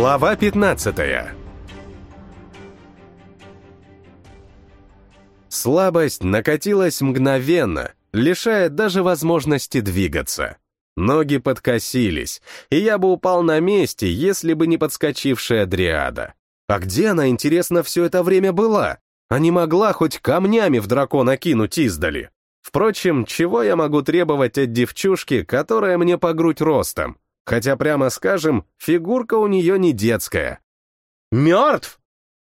Глава 15 Слабость накатилась мгновенно, лишая даже возможности двигаться. Ноги подкосились, и я бы упал на месте, если бы не подскочившая дриада. А где она, интересно, все это время была? А не могла хоть камнями в дракона кинуть издали? Впрочем, чего я могу требовать от девчушки, которая мне по грудь ростом? Хотя, прямо скажем, фигурка у нее не детская. «Мертв?»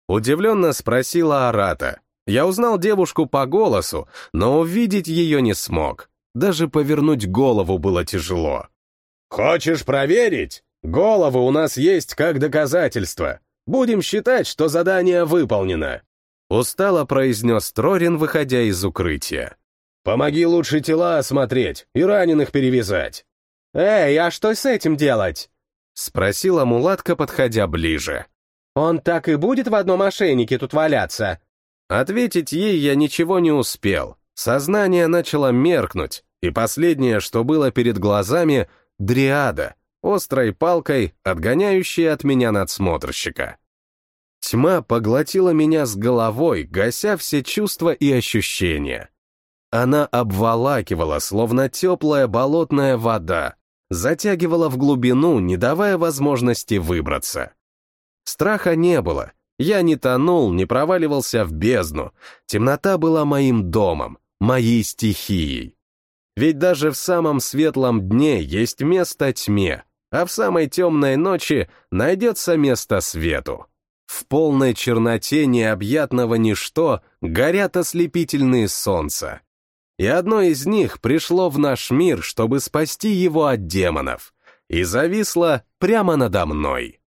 Удивленно спросила Арата. Я узнал девушку по голосу, но увидеть ее не смог. Даже повернуть голову было тяжело. «Хочешь проверить? Головы у нас есть как доказательство. Будем считать, что задание выполнено», — устало произнес Трорин, выходя из укрытия. «Помоги лучше тела осмотреть и раненых перевязать». «Эй, а что с этим делать?» — спросила мулатка, подходя ближе. «Он так и будет в одном ошейнике тут валяться?» Ответить ей я ничего не успел. Сознание начало меркнуть, и последнее, что было перед глазами — дриада, острой палкой, отгоняющая от меня надсмотрщика. Тьма поглотила меня с головой, гася все чувства и ощущения. Она обволакивала, словно теплая болотная вода, затягивала в глубину, не давая возможности выбраться. Страха не было. Я не тонул, не проваливался в бездну. Темнота была моим домом, моей стихией. Ведь даже в самом светлом дне есть место тьме, а в самой темной ночи найдется место свету. В полной черноте необъятного ничто горят ослепительные солнца и одно из них пришло в наш мир, чтобы спасти его от демонов, и зависло прямо надо мной.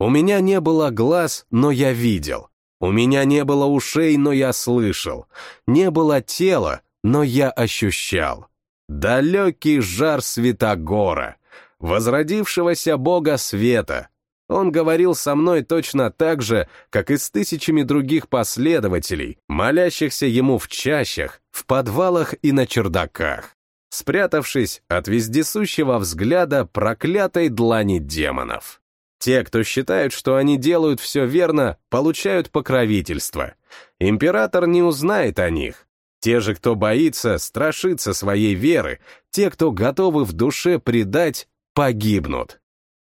У меня не было глаз, но я видел. У меня не было ушей, но я слышал. Не было тела, но я ощущал. Далекий жар Святогора, возродившегося бога света, он говорил со мной точно так же, как и с тысячами других последователей, молящихся ему в чащах, в подвалах и на чердаках, спрятавшись от вездесущего взгляда проклятой длани демонов. Те, кто считают, что они делают все верно, получают покровительство. Император не узнает о них. Те же, кто боится, страшится своей веры, те, кто готовы в душе предать, погибнут.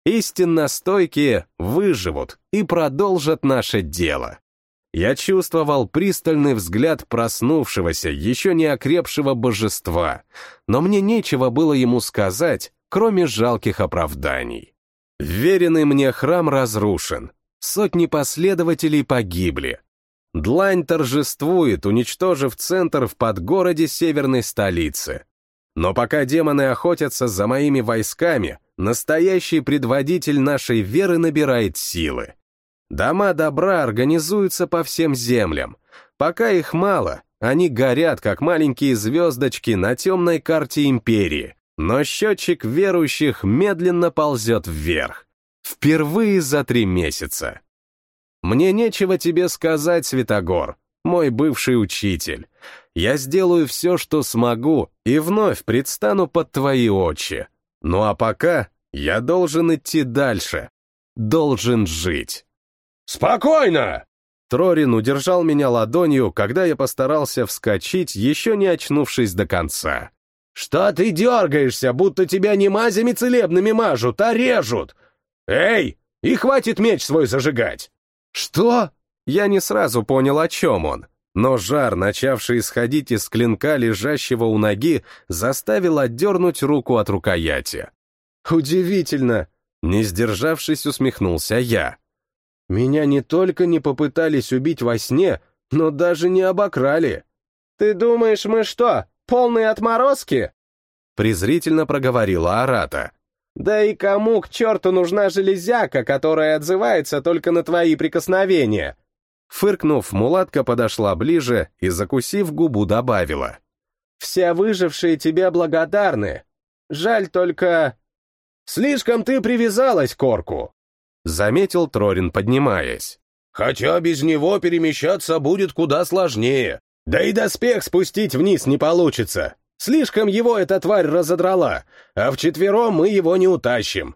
Истинно стойкие выживут и продолжат наше дело. Я чувствовал пристальный взгляд проснувшегося, еще не окрепшего божества, но мне нечего было ему сказать, кроме жалких оправданий. Веренный мне храм разрушен, сотни последователей погибли. Длань торжествует, уничтожив центр в подгороде северной столицы. Но пока демоны охотятся за моими войсками, Настоящий предводитель нашей веры набирает силы. Дома добра организуются по всем землям. Пока их мало, они горят, как маленькие звездочки на темной карте империи, но счетчик верующих медленно ползет вверх. Впервые за три месяца. Мне нечего тебе сказать, Святогор, мой бывший учитель. Я сделаю все, что смогу, и вновь предстану под твои очи. Ну а пока я должен идти дальше. Должен жить. «Спокойно!» Трорин удержал меня ладонью, когда я постарался вскочить, еще не очнувшись до конца. «Что ты дергаешься, будто тебя не мазями целебными мажут, а режут? Эй, и хватит меч свой зажигать!» «Что?» Я не сразу понял, о чем он, но жар, начавший исходить из клинка, лежащего у ноги, заставил отдернуть руку от рукояти. «Удивительно!» — не сдержавшись, усмехнулся я. «Меня не только не попытались убить во сне, но даже не обокрали». «Ты думаешь, мы что, полные отморозки?» презрительно проговорила Арата. «Да и кому к черту нужна железяка, которая отзывается только на твои прикосновения? Фыркнув, мулатка подошла ближе и, закусив губу, добавила. «Все выжившие тебе благодарны. Жаль только...» «Слишком ты привязалась к орку», — заметил Трорин, поднимаясь. «Хотя без него перемещаться будет куда сложнее. Да и доспех спустить вниз не получится. Слишком его эта тварь разодрала, а вчетвером мы его не утащим».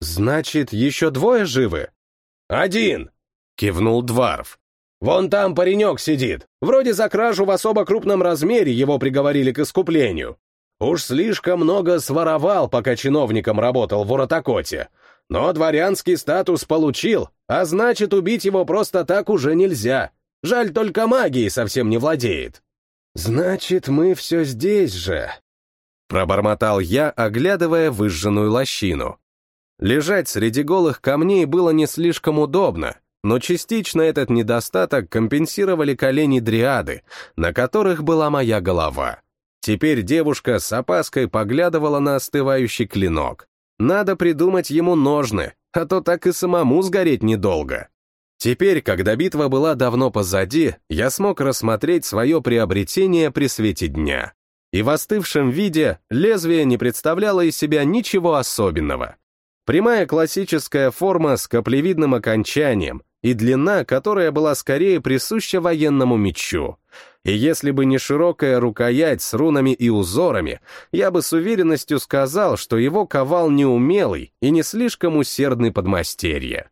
«Значит, еще двое живы?» «Один!» — кивнул Дварф. «Вон там паренек сидит. Вроде за кражу в особо крупном размере его приговорили к искуплению. Уж слишком много своровал, пока чиновником работал в Уротакоте. Но дворянский статус получил, а значит, убить его просто так уже нельзя. Жаль, только магией совсем не владеет». «Значит, мы все здесь же», — пробормотал я, оглядывая выжженную лощину. Лежать среди голых камней было не слишком удобно, но частично этот недостаток компенсировали колени дриады, на которых была моя голова. Теперь девушка с опаской поглядывала на остывающий клинок. Надо придумать ему ножны, а то так и самому сгореть недолго. Теперь, когда битва была давно позади, я смог рассмотреть свое приобретение при свете дня. И в остывшем виде лезвие не представляло из себя ничего особенного. Прямая классическая форма с каплевидным окончанием и длина, которая была скорее присуща военному мечу. И если бы не широкая рукоять с рунами и узорами, я бы с уверенностью сказал, что его ковал неумелый и не слишком усердный подмастерье.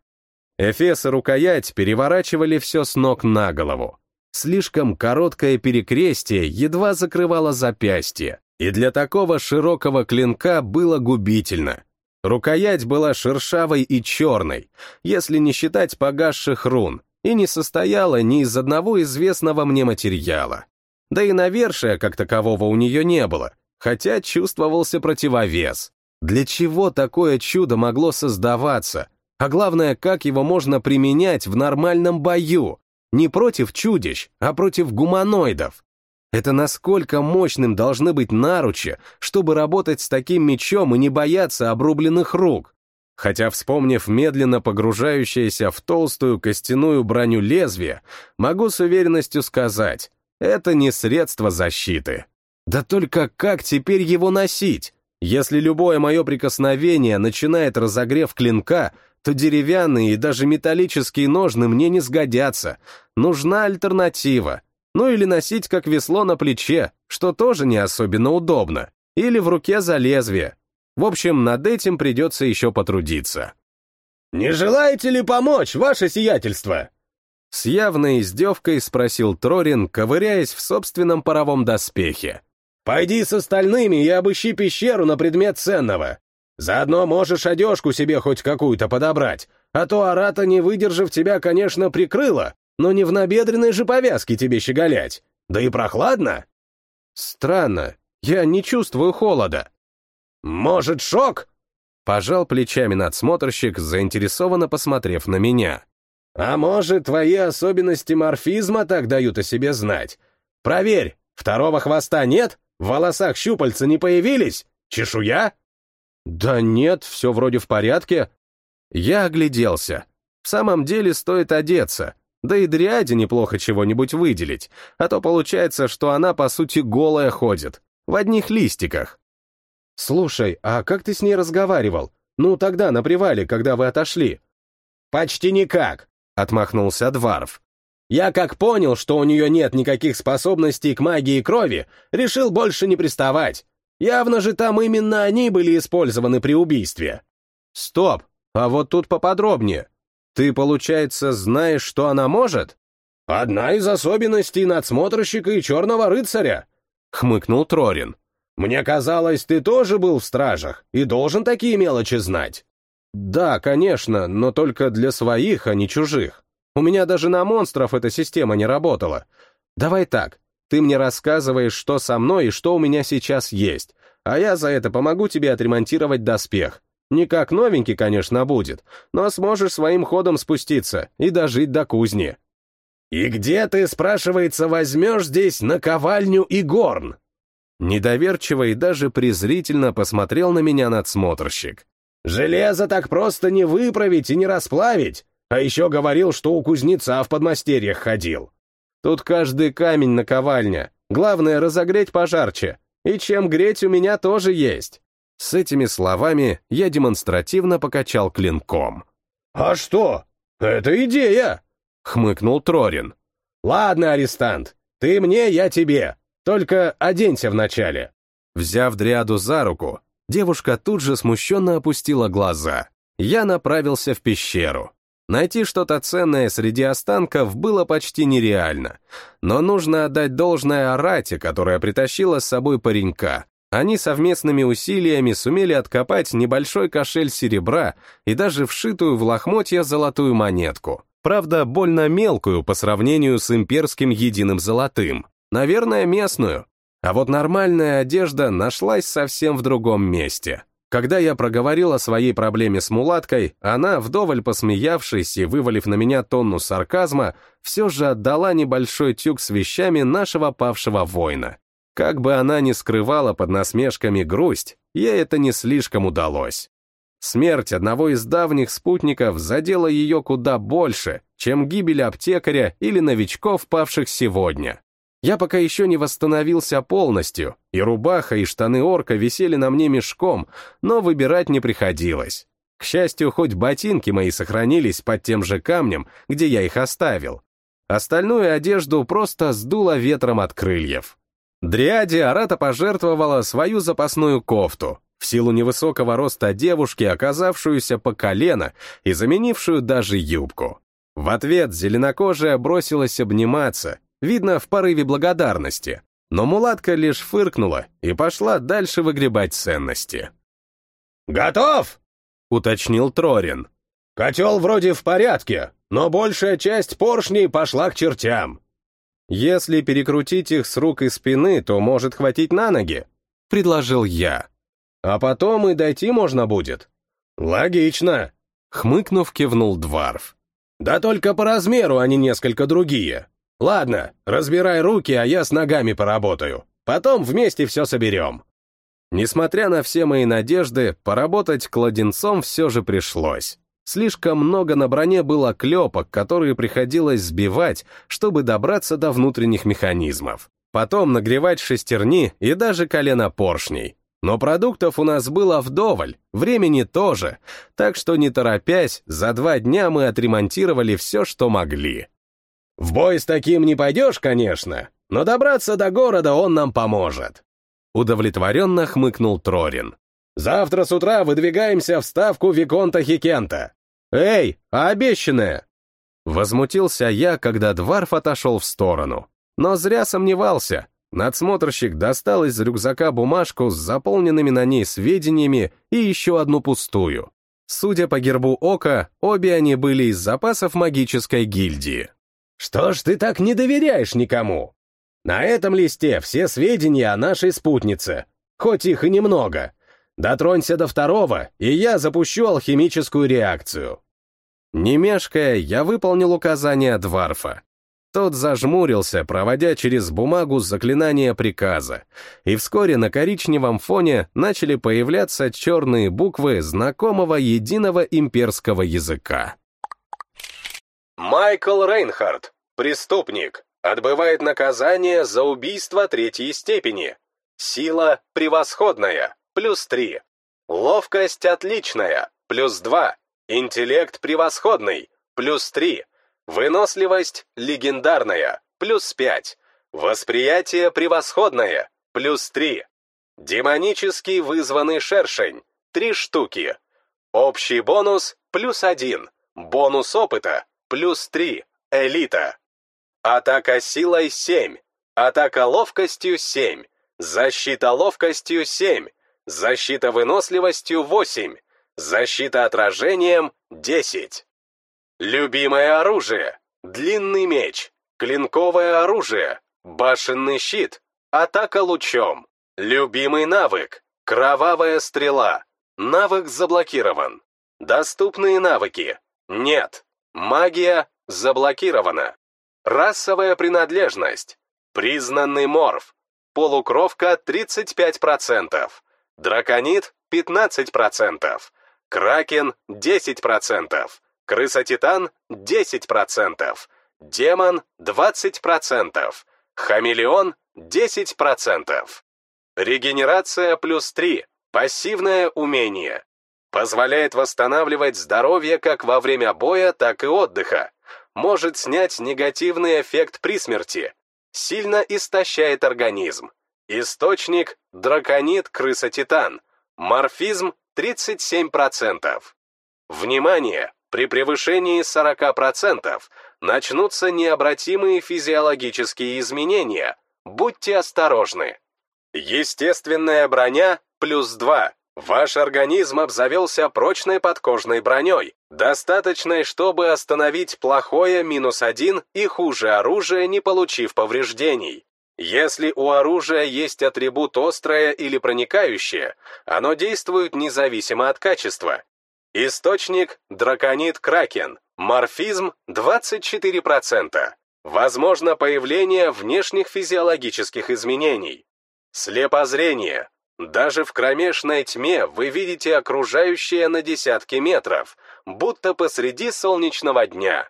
Эфес и рукоять переворачивали все с ног на голову. Слишком короткое перекрестие едва закрывало запястье, и для такого широкого клинка было губительно — Рукоять была шершавой и черной, если не считать погасших рун, и не состояла ни из одного известного мне материала. Да и навершия как такового у нее не было, хотя чувствовался противовес. Для чего такое чудо могло создаваться? А главное, как его можно применять в нормальном бою? Не против чудищ, а против гуманоидов. Это насколько мощным должны быть наручи, чтобы работать с таким мечом и не бояться обрубленных рук. Хотя, вспомнив медленно погружающееся в толстую костяную броню лезвия, могу с уверенностью сказать, это не средство защиты. Да только как теперь его носить? Если любое мое прикосновение начинает разогрев клинка, то деревянные и даже металлические ножны мне не сгодятся. Нужна альтернатива ну или носить как весло на плече, что тоже не особенно удобно, или в руке за лезвие. В общем, над этим придется еще потрудиться. «Не желаете ли помочь, ваше сиятельство?» С явной издевкой спросил Трорин, ковыряясь в собственном паровом доспехе. «Пойди с остальными и обыщи пещеру на предмет ценного. Заодно можешь одежку себе хоть какую-то подобрать, а то Арата, не выдержав тебя, конечно, прикрыла, но не в набедренной же повязке тебе щеголять. Да и прохладно. Странно, я не чувствую холода. Может, шок? Пожал плечами надсмотрщик, заинтересованно посмотрев на меня. А может, твои особенности морфизма так дают о себе знать? Проверь, второго хвоста нет? В волосах щупальца не появились? Чешуя? Да нет, все вроде в порядке. Я огляделся. В самом деле стоит одеться. Да и Дриаде неплохо чего-нибудь выделить, а то получается, что она, по сути, голая ходит, в одних листиках. Слушай, а как ты с ней разговаривал? Ну, тогда, на привале, когда вы отошли. Почти никак, отмахнулся Дварф. Я как понял, что у нее нет никаких способностей к магии крови, решил больше не приставать. Явно же там именно они были использованы при убийстве. Стоп, а вот тут поподробнее. Ты, получается, знаешь, что она может? Одна из особенностей надсмотрщика и черного рыцаря, хмыкнул Трорин. Мне казалось, ты тоже был в стражах и должен такие мелочи знать. Да, конечно, но только для своих, а не чужих. У меня даже на монстров эта система не работала. Давай так, ты мне рассказываешь, что со мной и что у меня сейчас есть, а я за это помогу тебе отремонтировать доспех. Не как новенький, конечно, будет, но сможешь своим ходом спуститься и дожить до кузни. «И где ты, спрашивается, возьмешь здесь наковальню и горн?» Недоверчиво и даже презрительно посмотрел на меня надсмотрщик. «Железо так просто не выправить и не расплавить, а еще говорил, что у кузнеца в подмастерьях ходил». «Тут каждый камень наковальня, главное разогреть пожарче, и чем греть у меня тоже есть». С этими словами я демонстративно покачал клинком. «А что? Это идея!» — хмыкнул Трорин. «Ладно, арестант, ты мне, я тебе. Только оденься вначале». Взяв Дриаду за руку, девушка тут же смущенно опустила глаза. я направился в пещеру. Найти что-то ценное среди останков было почти нереально, но нужно отдать должное Арате, которая притащила с собой паренька. Они совместными усилиями сумели откопать небольшой кошель серебра и даже вшитую в лохмотья золотую монетку. Правда, больно мелкую по сравнению с имперским единым золотым. Наверное, местную. А вот нормальная одежда нашлась совсем в другом месте. Когда я проговорил о своей проблеме с мулаткой, она, вдоволь посмеявшись и вывалив на меня тонну сарказма, все же отдала небольшой тюк с вещами нашего павшего воина. Как бы она ни скрывала под насмешками грусть, ей это не слишком удалось. Смерть одного из давних спутников задела ее куда больше, чем гибель аптекаря или новичков, павших сегодня. Я пока еще не восстановился полностью, и рубаха, и штаны орка висели на мне мешком, но выбирать не приходилось. К счастью, хоть ботинки мои сохранились под тем же камнем, где я их оставил. Остальную одежду просто сдуло ветром от крыльев. Дриаде Арата пожертвовала свою запасную кофту, в силу невысокого роста девушки, оказавшуюся по колено и заменившую даже юбку. В ответ зеленокожая бросилась обниматься, видно, в порыве благодарности, но мулатка лишь фыркнула и пошла дальше выгребать ценности. «Готов?» — уточнил Трорин. «Котел вроде в порядке, но большая часть поршней пошла к чертям». «Если перекрутить их с рук и спины, то может хватить на ноги», — предложил я. «А потом и дойти можно будет». «Логично», — хмыкнув, кивнул Дварф. «Да только по размеру они несколько другие. Ладно, разбирай руки, а я с ногами поработаю. Потом вместе все соберем. Несмотря на все мои надежды, поработать кладенцом все же пришлось. Слишком много на броне было клепок, которые приходилось сбивать, чтобы добраться до внутренних механизмов. Потом нагревать шестерни и даже колено поршней. Но продуктов у нас было вдоволь, времени тоже, так что не торопясь, за два дня мы отремонтировали все, что могли. В бой с таким не пойдешь, конечно, но добраться до города он нам поможет. Удовлетворенно хмыкнул Трорин. Завтра с утра выдвигаемся в ставку Виконта Хикента. Эй, а обещанное? Возмутился я, когда Дварф отошел в сторону. Но зря сомневался. Надсмотрщик достал из рюкзака бумажку с заполненными на ней сведениями и еще одну пустую. Судя по гербу ока, обе они были из запасов магической гильдии. Что ж ты так не доверяешь никому? На этом листе все сведения о нашей спутнице, хоть их и немного. Дотронься до второго, и я запущу алхимическую реакцию. Не мешкая, я выполнил указание Дварфа. Тот зажмурился, проводя через бумагу заклинание приказа, и вскоре на коричневом фоне начали появляться черные буквы знакомого единого имперского языка. Майкл Рейнхард, преступник, отбывает наказание за убийство третьей степени. Сила превосходная, плюс 3. Ловкость отличная, плюс 2. Интеллект превосходный, плюс 3. Выносливость легендарная, плюс 5. Восприятие превосходное, плюс 3. Демонический вызванный шершень, 3 штуки. Общий бонус, плюс 1. Бонус опыта, плюс 3, элита. Атака силой 7, атака ловкостью 7, защита ловкостью 7, защита выносливостью 8, защита отражением 10. Любимое оружие, длинный меч, клинковое оружие, башенный щит, атака лучом. Любимый навык, кровавая стрела, навык заблокирован. Доступные навыки, нет. Магия заблокирована. Расовая принадлежность. Признанный морф. Полукровка 35%. Драконит 15%. Кракен 10%. Крыса-титан 10%. Демон 20%. Хамелеон 10%. Регенерация плюс 3. Пассивное умение. Позволяет восстанавливать здоровье как во время боя, так и отдыха. Может снять негативный эффект при смерти. Сильно истощает организм. Источник – драконит крыса-титан. Морфизм – 37%. Внимание! При превышении 40% начнутся необратимые физиологические изменения. Будьте осторожны. Естественная броня плюс 2. Ваш организм обзавелся прочной подкожной броней, достаточной, чтобы остановить плохое минус 1 и хуже оружие, не получив повреждений. Если у оружия есть атрибут острое или проникающее, оно действует независимо от качества. Источник – драконит Кракен, морфизм – 24%. Возможно появление внешних физиологических изменений. Слепозрение. Даже в кромешной тьме вы видите окружающее на десятки метров, будто посреди солнечного дня.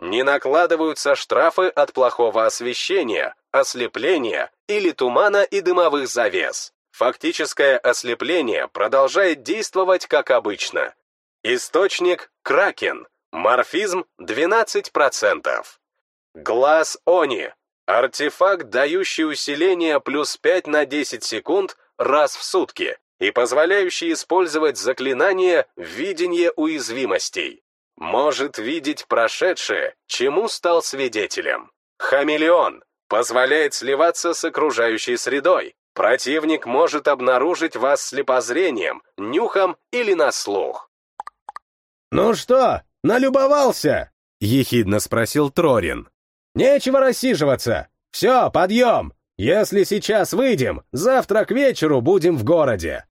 Не накладываются штрафы от плохого освещения, ослепления или тумана и дымовых завес. Фактическое ослепление продолжает действовать как обычно. Источник – Кракен. Морфизм – 12%. Глаз Они. Артефакт, дающий усиление плюс 5 на 10 секунд раз в сутки и позволяющий использовать заклинание «Видение уязвимостей». Может видеть прошедшее, чему стал свидетелем. Хамелеон. Позволяет сливаться с окружающей средой. Противник может обнаружить вас слепозрением, нюхом или на слух. «Ну что, налюбовался?» — ехидно спросил Трорин. «Нечего рассиживаться. Все, подъем. Если сейчас выйдем, завтра к вечеру будем в городе».